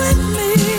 with me.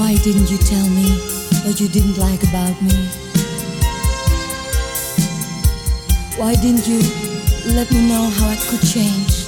Why didn't you tell me what you didn't like about me? Why didn't you let me know how I could change?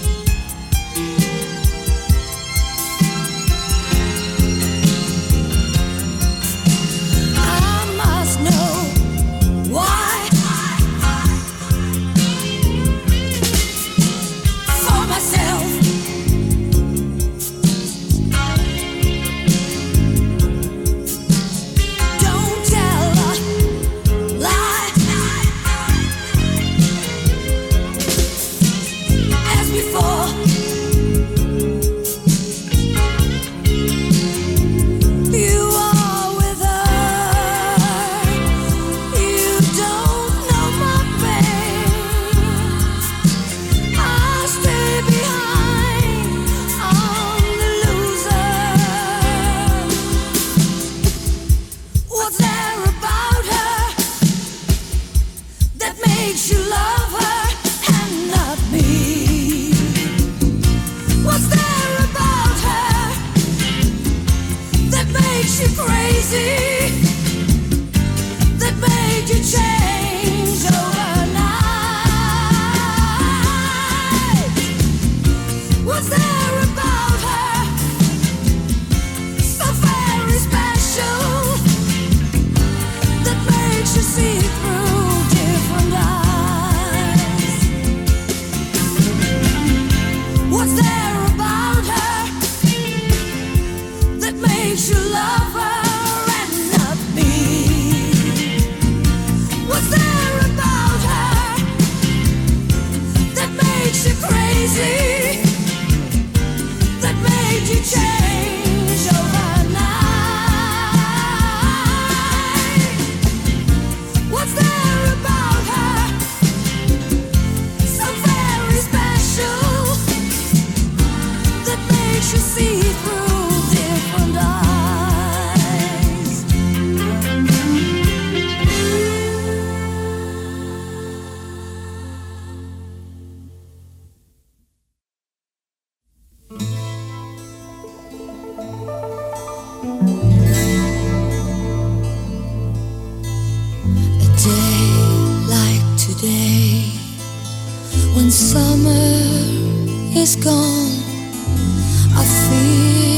summer is gone, I feel.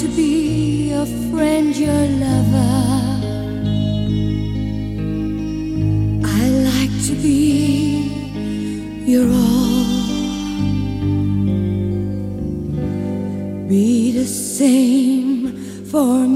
to be your friend, your lover. I like to be your all. Be the same for me.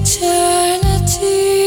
Eternity.